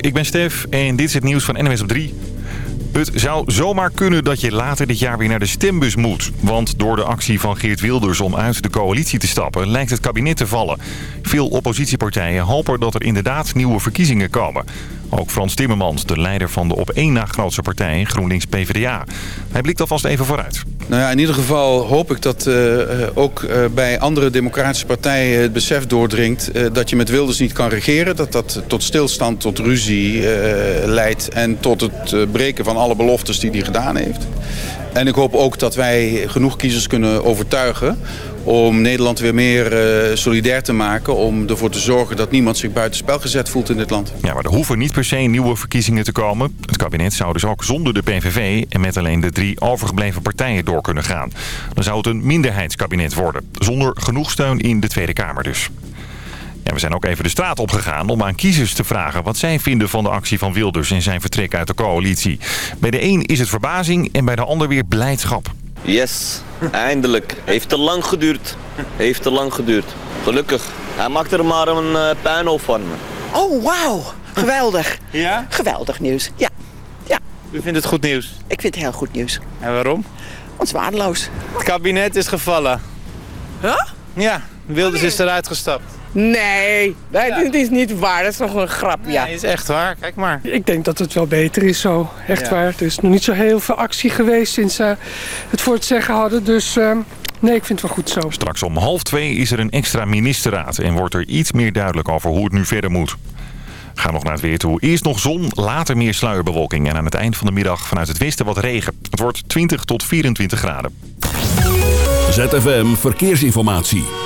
Ik ben Stef en dit is het nieuws van NWS op 3. Het zou zomaar kunnen dat je later dit jaar weer naar de stembus moet. Want door de actie van Geert Wilders om uit de coalitie te stappen... lijkt het kabinet te vallen. Veel oppositiepartijen hopen dat er inderdaad nieuwe verkiezingen komen. Ook Frans Timmermans, de leider van de op één na grootste partij GroenLinks-PVDA. Hij blikt alvast even vooruit. Nou ja, in ieder geval hoop ik dat uh, ook uh, bij andere democratische partijen het besef doordringt... Uh, dat je met Wilders niet kan regeren. Dat dat tot stilstand, tot ruzie leidt en tot het breken van alle beloftes die hij gedaan heeft. En ik hoop ook dat wij genoeg kiezers kunnen overtuigen om Nederland weer meer uh, solidair te maken... om ervoor te zorgen dat niemand zich buitenspel gezet voelt in dit land. Ja, maar er hoeven niet per se nieuwe verkiezingen te komen. Het kabinet zou dus ook zonder de PVV en met alleen de drie overgebleven partijen door kunnen gaan. Dan zou het een minderheidskabinet worden, zonder genoeg steun in de Tweede Kamer dus. Ja, we zijn ook even de straat opgegaan om aan kiezers te vragen... wat zij vinden van de actie van Wilders en zijn vertrek uit de coalitie. Bij de een is het verbazing en bij de ander weer blijdschap. Yes, eindelijk. Heeft te lang geduurd. Heeft te lang geduurd. Gelukkig. Hij maakt er maar een uh, puinhoop van. Oh, wauw. Geweldig. Ja? Geweldig nieuws. Ja. ja. U vindt het goed nieuws? Ik vind het heel goed nieuws. En waarom? Want waardeloos. Het kabinet is gevallen. Huh? Ja, Wilders is eruit gestapt. Nee, nee ja. dit is niet waar. Dat is nog een grap, ja. Nee, is echt waar. Kijk maar. Ik denk dat het wel beter is zo. Echt ja. waar. Er is nog niet zo heel veel actie geweest sinds ze uh, het voor het zeggen hadden. Dus uh, nee, ik vind het wel goed zo. Straks om half twee is er een extra ministerraad. En wordt er iets meer duidelijk over hoe het nu verder moet. Ga nog naar het weer toe. Eerst nog zon, later meer sluierbewolking. En aan het eind van de middag vanuit het westen wat regen. Het wordt 20 tot 24 graden. ZFM Verkeersinformatie.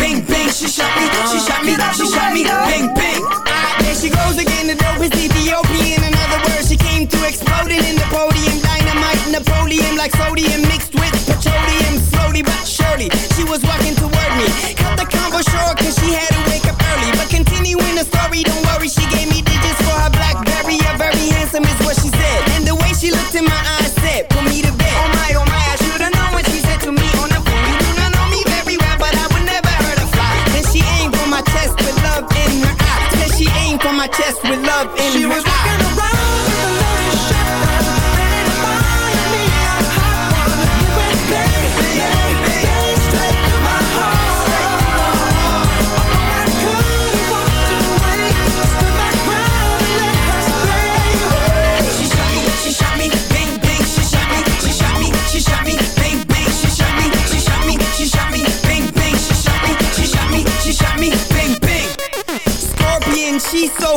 bang. She shot me, she shot me, she shot me, bang bang. Ah, there she goes again. The dope is Ethiopian. In other words, she came to exploding in the podium. Dynamite, Napoleon, like sodium mixed with petroleum. Slowly but surely, she was walking toward me. Cut the combo short, cause she had to wake up early. But continuing the story, don't worry, she gave me digits for her Blackberry. A very handsome is what she said. And the way she looked in my eyes chest with love in she her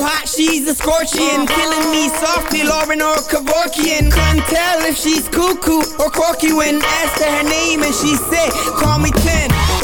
hot, she's a scorpion, killing me softly, Lauryn or Kevorkian. Can't tell if she's cuckoo or quirky when asked her, her name and she said, "Call me 10.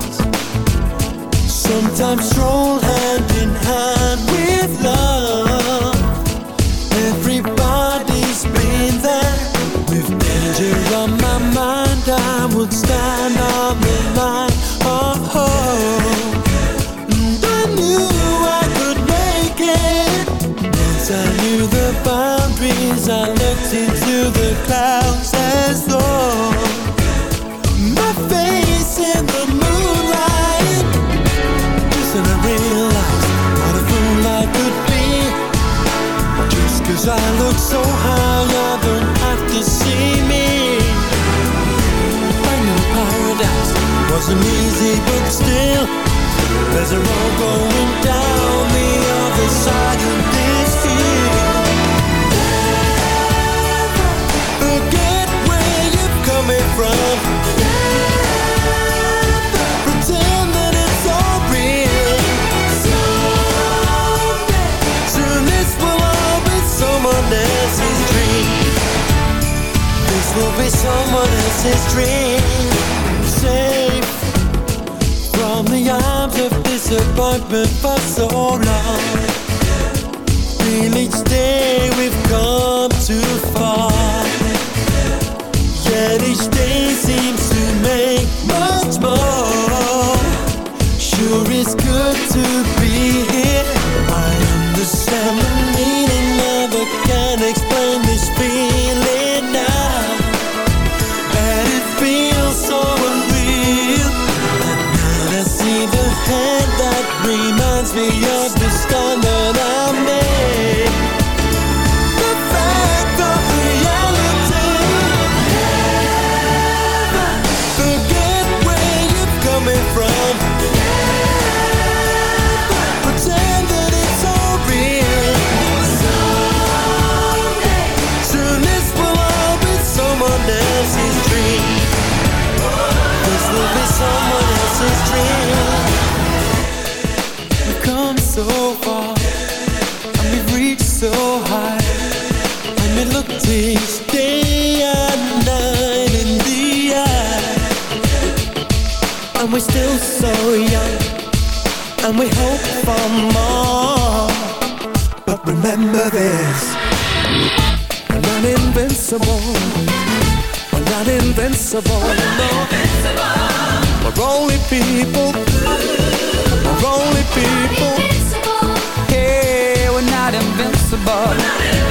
Sometimes stroll hand in hand with love. Everybody's been there with danger on my mind. I would stand on the line of hope. And I knew I could make it. Once I knew the boundaries, I looked into the clouds as though see me. Finding paradise wasn't easy, but still, there's a road going down the other side will be someone else's dream. Safe from the arms of disappointment for so long. Feel each day we've come too far. Yet each day invincible. No. We're only people. We're only people. Yeah, we're not invincible. We're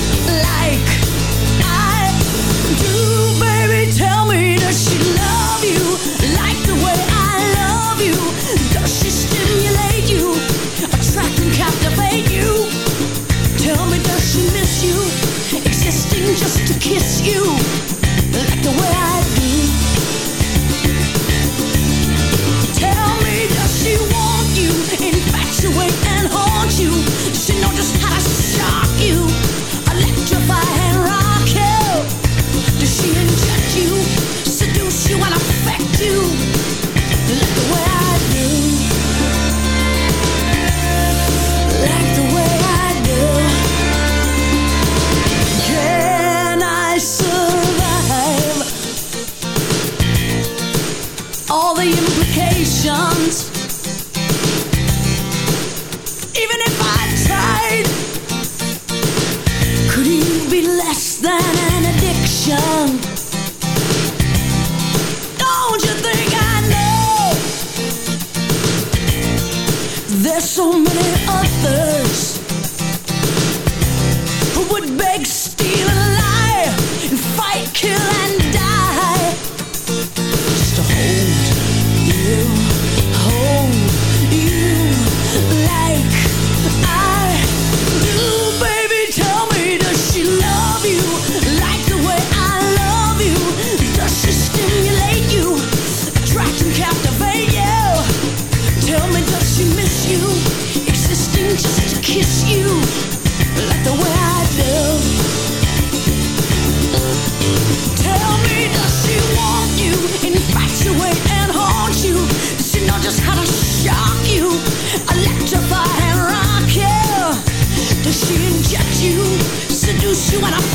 just to kiss you. there's so many others who would beg, steal, and lie, and fight, kill. kiss you like the way I do. Tell me, does she want you, infatuate and haunt you? Does she know just how to shock you, electrify and rock you? Does she inject you, seduce you, and I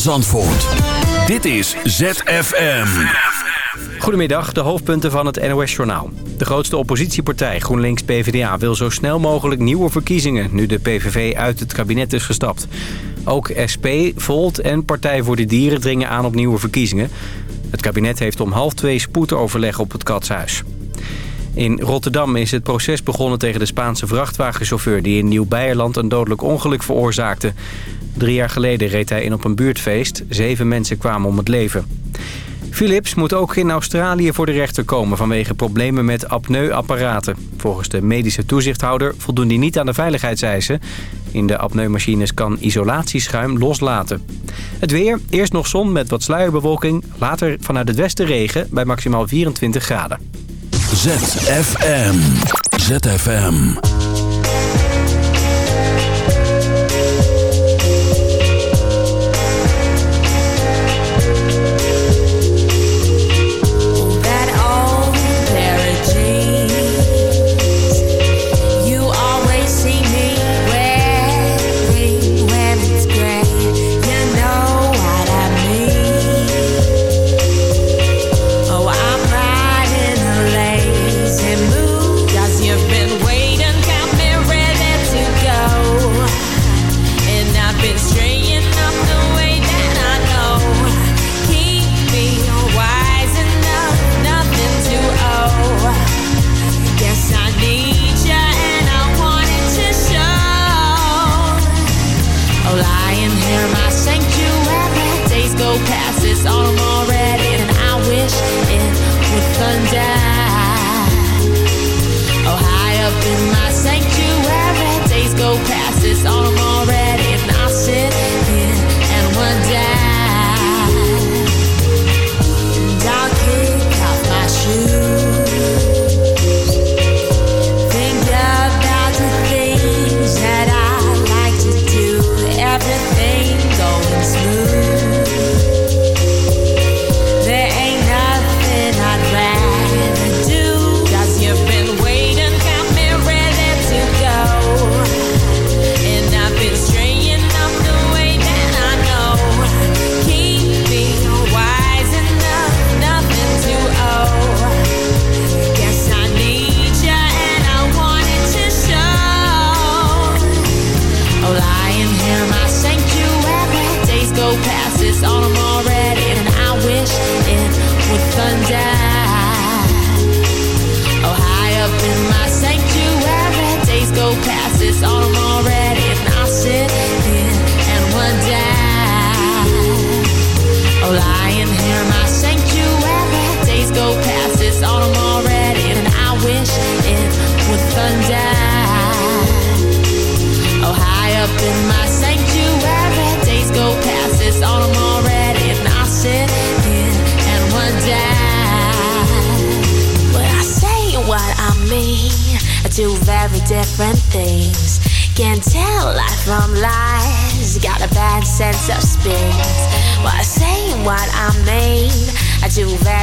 Zandvoort. Dit is ZFM. Goedemiddag, de hoofdpunten van het NOS-journaal. De grootste oppositiepartij, GroenLinks-PVDA, wil zo snel mogelijk nieuwe verkiezingen... nu de PVV uit het kabinet is gestapt. Ook SP, Volt en Partij voor de Dieren dringen aan op nieuwe verkiezingen. Het kabinet heeft om half twee spoedoverleg op het Katshuis. In Rotterdam is het proces begonnen tegen de Spaanse vrachtwagenchauffeur... die in Nieuw-Beierland een dodelijk ongeluk veroorzaakte. Drie jaar geleden reed hij in op een buurtfeest. Zeven mensen kwamen om het leven. Philips moet ook in Australië voor de rechter komen vanwege problemen met apneuapparaten. Volgens de medische toezichthouder voldoen die niet aan de veiligheidseisen. In de apneumachines kan isolatieschuim loslaten. Het weer, eerst nog zon met wat sluierbewolking, later vanuit het westen regen bij maximaal 24 graden. ZFM. ZFM.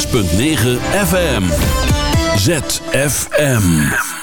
106.9 FM. ZFM.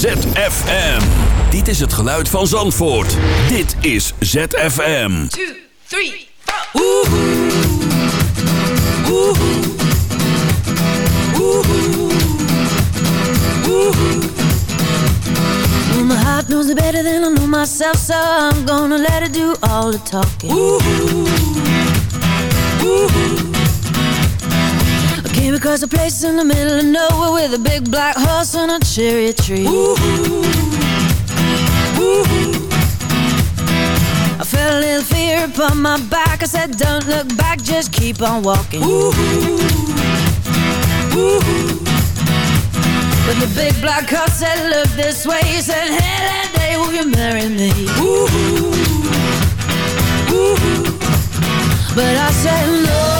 ZFM. Dit is het geluid van Zandvoort. Dit is ZFM. Two, three, four. Ooh. Ooh. Ooh. Ooh. Well, my heart knows it better than I know myself, so I'm gonna let it do all the talking. I came across a place in the middle of nowhere with a big black horse and a cherry tree. Ooh. Ooh. I felt a little fear upon my back. I said, Don't look back, just keep on walking. Ooh. Ooh. But the big black horse said, Look this way. He said, Hey, that day, will you marry me? Ooh, Ooh But I said, no,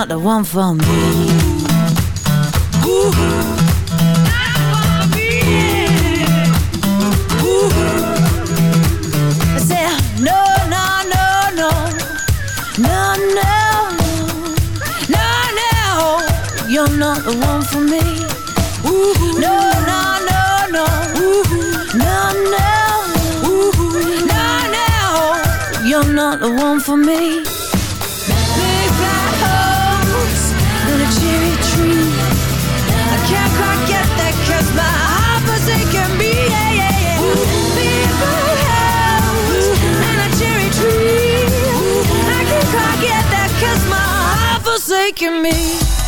not the one for me. Ooh. Not for me. Ooh. I said, no, no, no, no. No, no. No, no. You're not the one for me. Ooh. No, no, no, no. Ooh. No, no. Ooh. No, no. You're not the one for me. Can't quite get 'cause my heart forsaken me. House and a cherry tree. I can't quite get my forsaken me.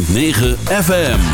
106.9 FM.